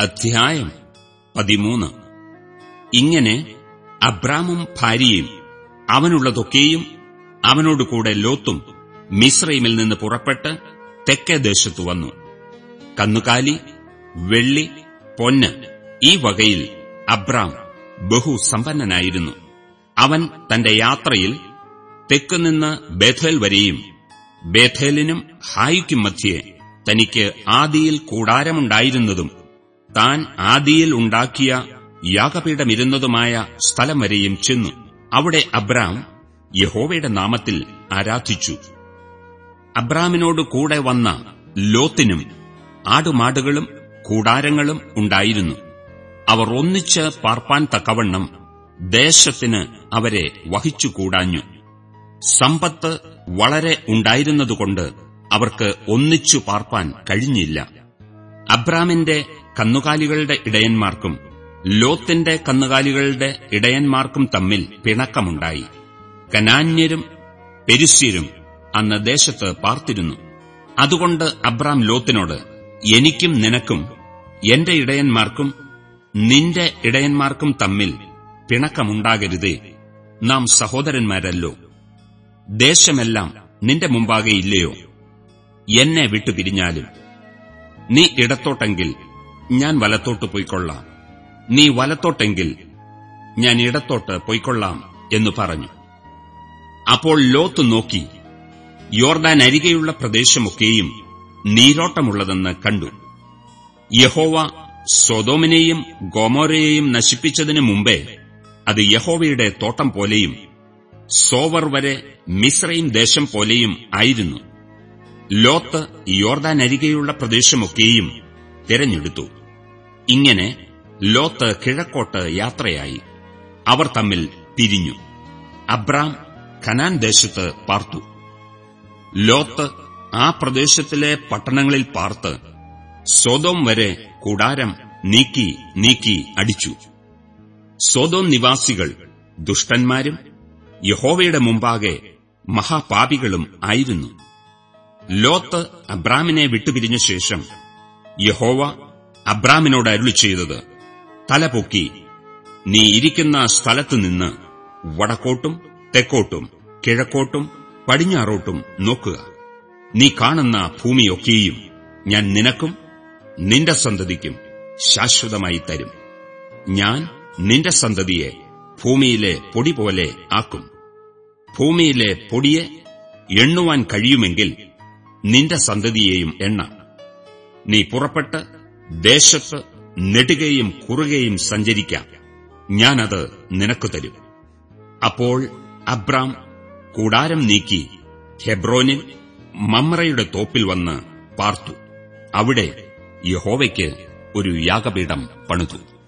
അധ്യായം പതിമൂന്ന്. ഇങ്ങനെ അബ്രാമും ഭാര്യയും അവനുള്ളതൊക്കെയും അവനോടുകൂടെ ലോത്തും മിശ്രൈമിൽ നിന്ന് പുറപ്പെട്ട് തെക്കേ ദേശത്തു വന്നു. കന്നുകാലി വെള്ളി പൊന്ന് ഈ വകയിൽ അബ്രാം ബഹുസമ്പന്നനായിരുന്നു. അവൻ തന്റെ യാത്രയിൽ തെക്കുനിന്ന് ബേഥേൽ വരെയും ബേഥേലിനും ഹായിക്കും മധ്യേ തനിക്ക് ആദിയിൽ കൂടാരമുണ്ടായിരുന്നതും താൻ ആദിയിൽ ഉണ്ടാക്കിയ യാഗപീഠമിരുന്നതുമായ സ്ഥലം വരെയും ചെന്നു. അവിടെ അബ്രാം യഹോവയുടെ നാമത്തിൽ ആരാധിച്ചു. അബ്രാമിനോട് കൂടെ വന്ന ലോത്തിനും ആടുമാടുകളും കൂടാരങ്ങളും ഉണ്ടായിരുന്നു. അവർ ഒന്നിച്ച് പാർപ്പാൻ തക്കവണ്ണം ദേശത്തിന് അവരെ വഹിച്ചുകൂടാഞ്ഞു സമ്പത്ത് വളരെ ഉണ്ടായിരുന്നതുകൊണ്ട് അവർക്ക് ഒന്നിച്ചു പാർപ്പാൻ കഴിഞ്ഞില്ല. അബ്രാമിന്റെ കന്നുകാലികളുടെ ഇടയന്മാർക്കും ലോത്തിന്റെ കന്നുകാലികളുടെ ഇടയന്മാർക്കും തമ്മിൽ പിണക്കമുണ്ടായി. കനാന്യരും പെരുസ്യരും അന്ന് ദേശത്ത് പാർത്തിരുന്നു. അതുകൊണ്ട് അബ്രാം ലോത്തിനോട് എനിക്കും നിനക്കും എന്റെ ഇടയന്മാർക്കും നിന്റെ ഇടയന്മാർക്കും തമ്മിൽ പിണക്കമുണ്ടാകരുതേ. നാം സഹോദരന്മാരല്ലോ. ദേശമെല്ലാം നിന്റെ മുമ്പാകെ ഇല്ലയോ? എന്നെ വിട്ടുപിരിഞ്ഞാലും. നീ ഇടത്തോട്ടെങ്കിൽ ഞാൻ വലത്തോട്ട് പൊയ്ക്കൊള്ളാം. നീ വലത്തോട്ടെങ്കിൽ ഞാൻ ഇടത്തോട്ട് പൊയ്ക്കൊള്ളാം എന്ന് പറഞ്ഞു. അപ്പോൾ ലോത്ത് നോക്കി യോർദാൻ അരികെയുള്ള പ്രദേശമൊക്കെയും നീരോട്ടമുള്ളതെന്ന് കണ്ടു. യഹോവ സ്വതോമിനെയും ഗോമോരയെയും നശിപ്പിച്ചതിനു മുമ്പേ അത് യഹോവയുടെ തോട്ടം പോലെയും സോവർ വരെ മിസ്രൈൻ ദേശം പോലെയും ആയിരുന്നു. ലോത്ത് യോർദാൻ അരികെയുള്ള പ്രദേശമൊക്കെയും തിരഞ്ഞെടുത്തു. ഇങ്ങനെ ലോത്ത് കിഴക്കോട്ട് യാത്രയായി അവർ തമ്മിൽ പിരിഞ്ഞു അബ്രാം ഖനാൻ ദേശത്ത് പാർത്തു. ലോത്ത് ആ പ്രദേശത്തിലെ പട്ടണങ്ങളിൽ പാർത്ത് സ്വതോം വരെ കൂടാരം നീക്കി നീക്കി അടിച്ചു. സ്വതോം നിവാസികൾ ദുഷ്ടന്മാരും യഹോവയുടെ മുമ്പാകെ മഹാപാപികളും ആയിരുന്നു. ലോത്ത് അബ്രാമിനെ വിട്ടുപിരിഞ്ഞ ശേഷം യഹോവ അബ്രാമിനോട് അരുളി ചെയ്തത് തലപൊക്കി നീ ഇരിക്കുന്ന സ്ഥലത്തുനിന്ന് വടക്കോട്ടും തെക്കോട്ടും കിഴക്കോട്ടും പടിഞ്ഞാറോട്ടും നോക്കുക. നീ കാണുന്ന ഭൂമിയൊക്കെയും ഞാൻ നിനക്കും നിന്റെ സന്തതിക്കും ശാശ്വതമായി തരും. ഞാൻ നിന്റെ സന്തതിയെ ഭൂമിയിലെ പൊടി പോലെ ആക്കും. ഭൂമിയിലെ പൊടിയെ എണ്ണുവാൻ കഴിയുമെങ്കിൽ നിന്റെ സന്തതിയെയും എണ്ണ. നീ പുറപ്പെട്ട് ദേശത്ത് നെടുകയും കുറുകയും സഞ്ചരിക്കാം. ഞാനത് നിനക്കു തരും. അപ്പോൾ അബ്രാം കൂടാരം നീക്കി ഹെബ്രോനിൽ മമ്രയുടെ തോപ്പിൽ വന്ന് പാർത്തു. അവിടെ യഹോവയ്ക്ക് ഒരു യാഗപീഠം പണിതു.